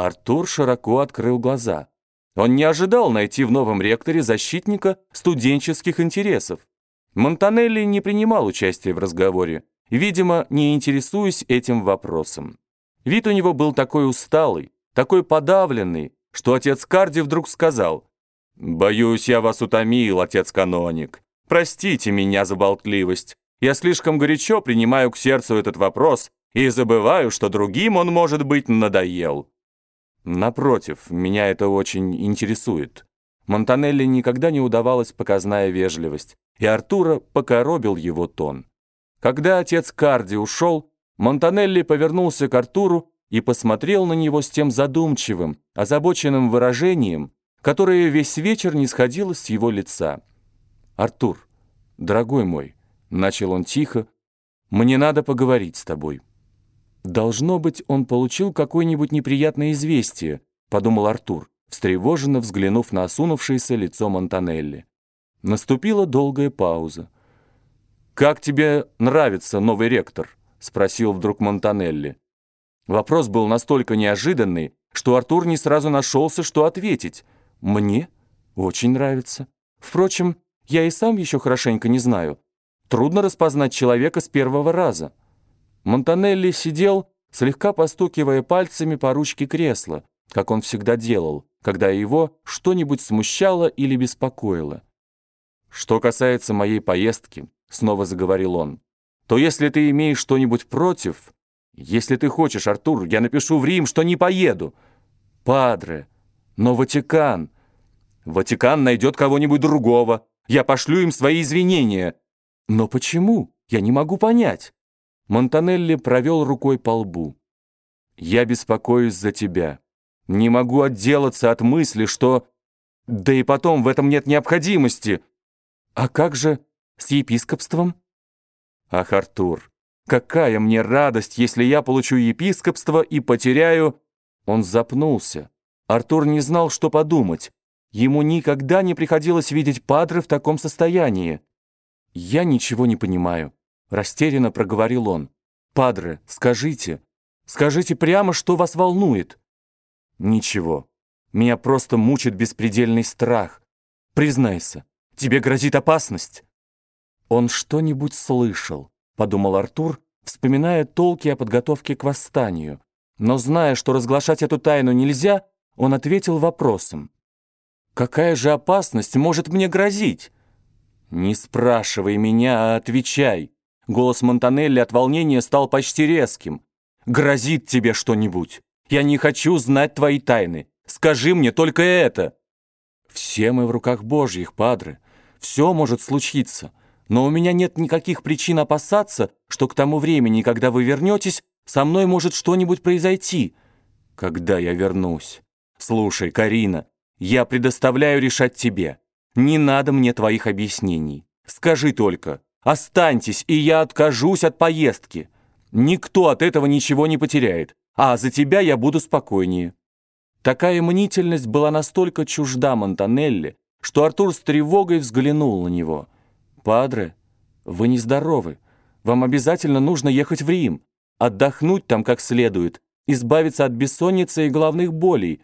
Артур широко открыл глаза. Он не ожидал найти в новом ректоре защитника студенческих интересов. Монтанелли не принимал участия в разговоре, видимо, не интересуясь этим вопросом. Вид у него был такой усталый, такой подавленный, что отец Карди вдруг сказал, «Боюсь, я вас утомил, отец-каноник. Простите меня за болтливость. Я слишком горячо принимаю к сердцу этот вопрос и забываю, что другим он, может быть, надоел». Напротив, меня это очень интересует. Монтанелли никогда не удавалась показная вежливость, и Артура покоробил его тон. Когда отец Карди ушел, Монтанелли повернулся к Артуру и посмотрел на него с тем задумчивым, озабоченным выражением, которое весь вечер не сходило с его лица. «Артур, дорогой мой», — начал он тихо, — «мне надо поговорить с тобой». «Должно быть, он получил какое-нибудь неприятное известие», — подумал Артур, встревоженно взглянув на осунувшееся лицо Монтанелли. Наступила долгая пауза. «Как тебе нравится новый ректор?» — спросил вдруг Монтанелли. Вопрос был настолько неожиданный, что Артур не сразу нашелся, что ответить. «Мне? Очень нравится. Впрочем, я и сам еще хорошенько не знаю. Трудно распознать человека с первого раза». Монтанелли сидел, слегка постукивая пальцами по ручке кресла, как он всегда делал, когда его что-нибудь смущало или беспокоило. «Что касается моей поездки», — снова заговорил он, «то если ты имеешь что-нибудь против, если ты хочешь, Артур, я напишу в Рим, что не поеду. Падре, но Ватикан. Ватикан найдет кого-нибудь другого. Я пошлю им свои извинения. Но почему? Я не могу понять». Монтанелли провел рукой по лбу. «Я беспокоюсь за тебя. Не могу отделаться от мысли, что... Да и потом в этом нет необходимости. А как же с епископством?» «Ах, Артур, какая мне радость, если я получу епископство и потеряю...» Он запнулся. Артур не знал, что подумать. Ему никогда не приходилось видеть Падре в таком состоянии. «Я ничего не понимаю». Растерянно проговорил он. «Падре, скажите, скажите прямо, что вас волнует». «Ничего. Меня просто мучит беспредельный страх. Признайся, тебе грозит опасность». «Он что-нибудь слышал», — подумал Артур, вспоминая толки о подготовке к восстанию. Но зная, что разглашать эту тайну нельзя, он ответил вопросом. «Какая же опасность может мне грозить?» «Не спрашивай меня, а отвечай», Голос Монтанелли от волнения стал почти резким. «Грозит тебе что-нибудь? Я не хочу знать твои тайны. Скажи мне только это!» «Все мы в руках Божьих, падры. Все может случиться. Но у меня нет никаких причин опасаться, что к тому времени, когда вы вернетесь, со мной может что-нибудь произойти. Когда я вернусь? Слушай, Карина, я предоставляю решать тебе. Не надо мне твоих объяснений. Скажи только, Останьтесь, и я откажусь от поездки. Никто от этого ничего не потеряет, а за тебя я буду спокойнее». Такая мнительность была настолько чужда Монтанелли, что Артур с тревогой взглянул на него. «Падре, вы нездоровы. Вам обязательно нужно ехать в Рим, отдохнуть там как следует, избавиться от бессонницы и головных болей».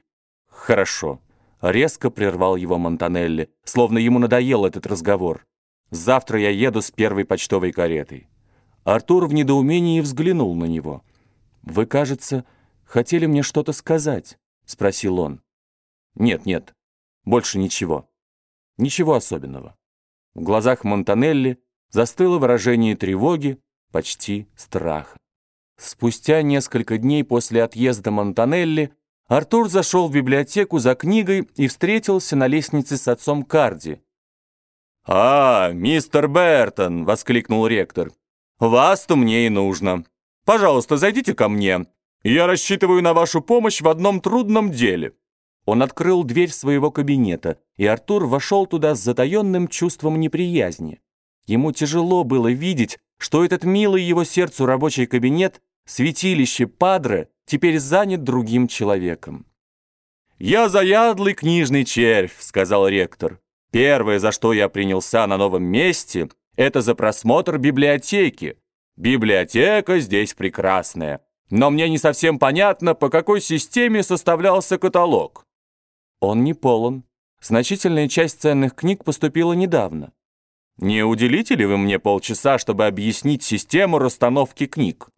«Хорошо», — резко прервал его Монтанелли, словно ему надоел этот разговор. Завтра я еду с первой почтовой каретой». Артур в недоумении взглянул на него. «Вы, кажется, хотели мне что-то сказать?» — спросил он. «Нет, нет, больше ничего. Ничего особенного». В глазах Монтанелли застыло выражение тревоги, почти страха. Спустя несколько дней после отъезда Монтанелли Артур зашел в библиотеку за книгой и встретился на лестнице с отцом Карди, «А, мистер Бертон!» — воскликнул ректор. «Вас-то мне и нужно. Пожалуйста, зайдите ко мне. Я рассчитываю на вашу помощь в одном трудном деле». Он открыл дверь своего кабинета, и Артур вошел туда с затаенным чувством неприязни. Ему тяжело было видеть, что этот милый его сердцу рабочий кабинет, святилище Падре, теперь занят другим человеком. «Я заядлый книжный червь», — сказал ректор. Первое, за что я принялся на новом месте, это за просмотр библиотеки. Библиотека здесь прекрасная. Но мне не совсем понятно, по какой системе составлялся каталог. Он не полон. Значительная часть ценных книг поступила недавно. Не уделите ли вы мне полчаса, чтобы объяснить систему расстановки книг?